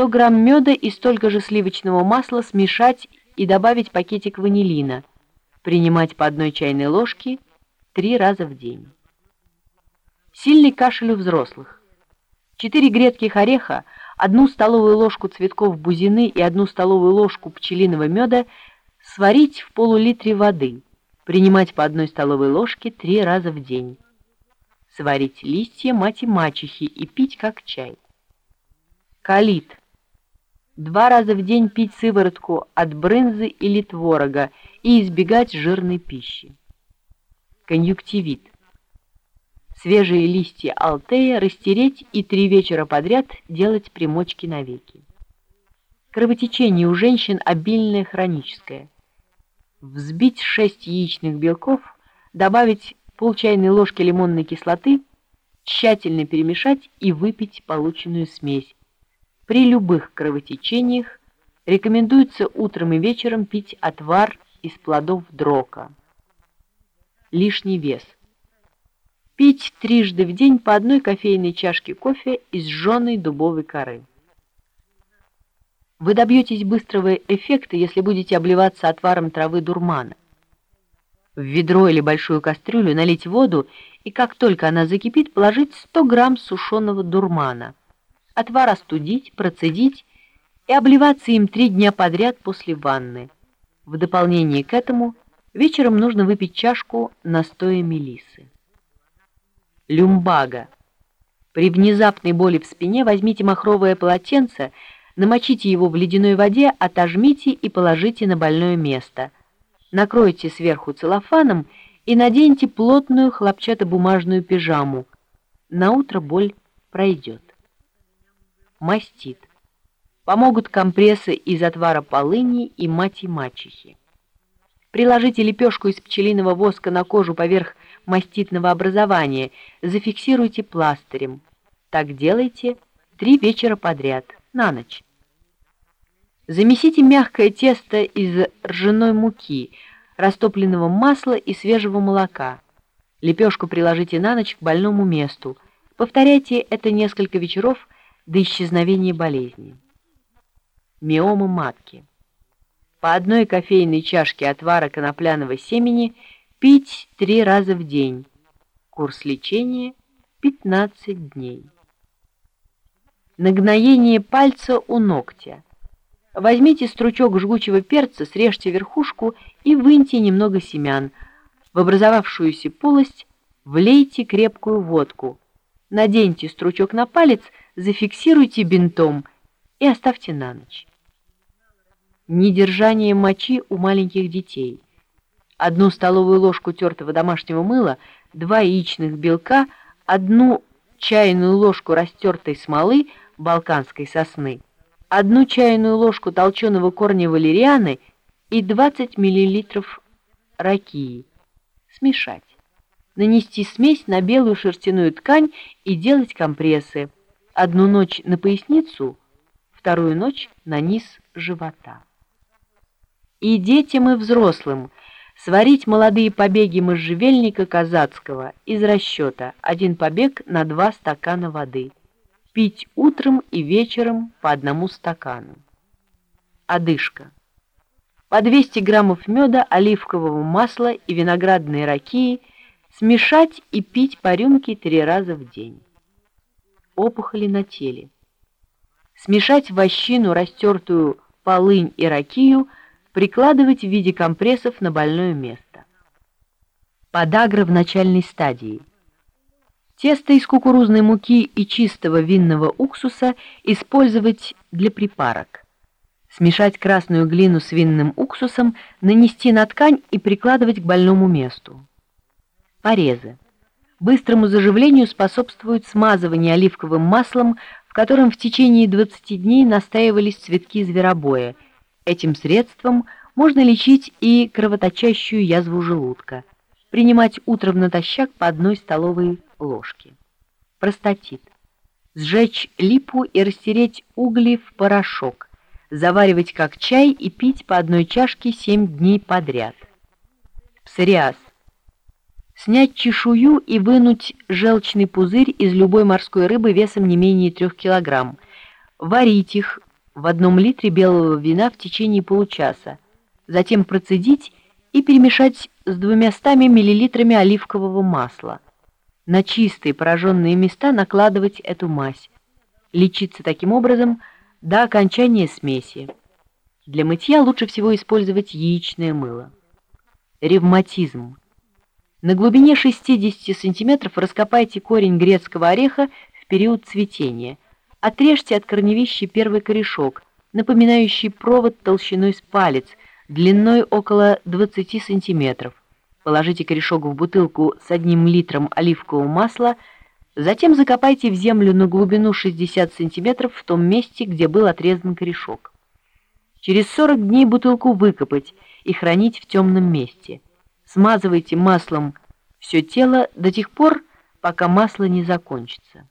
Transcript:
100 грамм меда и столько же сливочного масла смешать и добавить пакетик ванилина. Принимать по одной чайной ложке три раза в день. Сильный кашель у взрослых. 4 грецких ореха, одну столовую ложку цветков бузины и одну столовую ложку пчелиного меда сварить в полулитре воды. Принимать по одной столовой ложке три раза в день. Сварить листья мать и мачехи и пить как чай. Калит. Два раза в день пить сыворотку от брынзы или творога и избегать жирной пищи. Конъюнктивит. Свежие листья алтея растереть и три вечера подряд делать примочки на веки. Кровотечение у женщин обильное хроническое. Взбить 6 яичных белков, добавить пол чайной ложки лимонной кислоты, тщательно перемешать и выпить полученную смесь, при любых кровотечениях рекомендуется утром и вечером пить отвар из плодов дрока. Лишний вес. Пить трижды в день по одной кофейной чашке кофе из жженой дубовой коры. Вы добьетесь быстрого эффекта, если будете обливаться отваром травы дурмана. В ведро или большую кастрюлю налить воду и как только она закипит, положить 100 грамм сушеного дурмана – отвар остудить, процедить и обливаться им три дня подряд после ванны. В дополнение к этому вечером нужно выпить чашку настоя мелисы. Люмбага. При внезапной боли в спине возьмите махровое полотенце, намочите его в ледяной воде, отожмите и положите на больное место. Накройте сверху целлофаном и наденьте плотную хлопчатобумажную пижаму. На утро боль пройдет мастит. Помогут компрессы из отвара полыни и мати-мачехи. Приложите лепешку из пчелиного воска на кожу поверх маститного образования, зафиксируйте пластырем. Так делайте три вечера подряд, на ночь. Замесите мягкое тесто из ржаной муки, растопленного масла и свежего молока. Лепешку приложите на ночь к больному месту. Повторяйте это несколько вечеров до исчезновения болезни. Миома матки. По одной кофейной чашке отвара конопляного семени пить три раза в день. Курс лечения 15 дней. Нагноение пальца у ногтя. Возьмите стручок жгучего перца, срежьте верхушку и выньте немного семян. В образовавшуюся полость влейте крепкую водку. Наденьте стручок на палец – зафиксируйте бинтом и оставьте на ночь. Недержание мочи у маленьких детей. Одну столовую ложку тертого домашнего мыла, два яичных белка, одну чайную ложку растертой смолы балканской сосны, одну чайную ложку толченого корня валерианы и 20 мл ракии. Смешать. Нанести смесь на белую шерстяную ткань и делать компрессы одну ночь на поясницу, вторую ночь на низ живота. И детям, и взрослым сварить молодые побеги можжевельника казацкого из расчета один побег на два стакана воды, пить утром и вечером по одному стакану. Одышка. По 200 граммов меда, оливкового масла и виноградной ракии смешать и пить по рюмке три раза в день опухоли на теле. Смешать вощину, растертую полынь и ракию, прикладывать в виде компрессов на больное место. Подагра в начальной стадии. Тесто из кукурузной муки и чистого винного уксуса использовать для припарок. Смешать красную глину с винным уксусом, нанести на ткань и прикладывать к больному месту. Порезы. Быстрому заживлению способствует смазывание оливковым маслом, в котором в течение 20 дней настаивались цветки зверобоя. Этим средством можно лечить и кровоточащую язву желудка. Принимать утром натощак по одной столовой ложке. Простатит. Сжечь липу и растереть угли в порошок. Заваривать как чай и пить по одной чашке 7 дней подряд. Псориаз снять чешую и вынуть желчный пузырь из любой морской рыбы весом не менее 3 кг, варить их в одном литре белого вина в течение получаса, затем процедить и перемешать с 200 мл оливкового масла. На чистые пораженные места накладывать эту мазь. Лечиться таким образом до окончания смеси. Для мытья лучше всего использовать яичное мыло. Ревматизм. На глубине 60 см раскопайте корень грецкого ореха в период цветения. Отрежьте от корневища первый корешок, напоминающий провод толщиной с палец, длиной около 20 см. Положите корешок в бутылку с одним литром оливкового масла, затем закопайте в землю на глубину 60 см в том месте, где был отрезан корешок. Через 40 дней бутылку выкопать и хранить в темном месте. Смазывайте маслом все тело до тех пор, пока масло не закончится.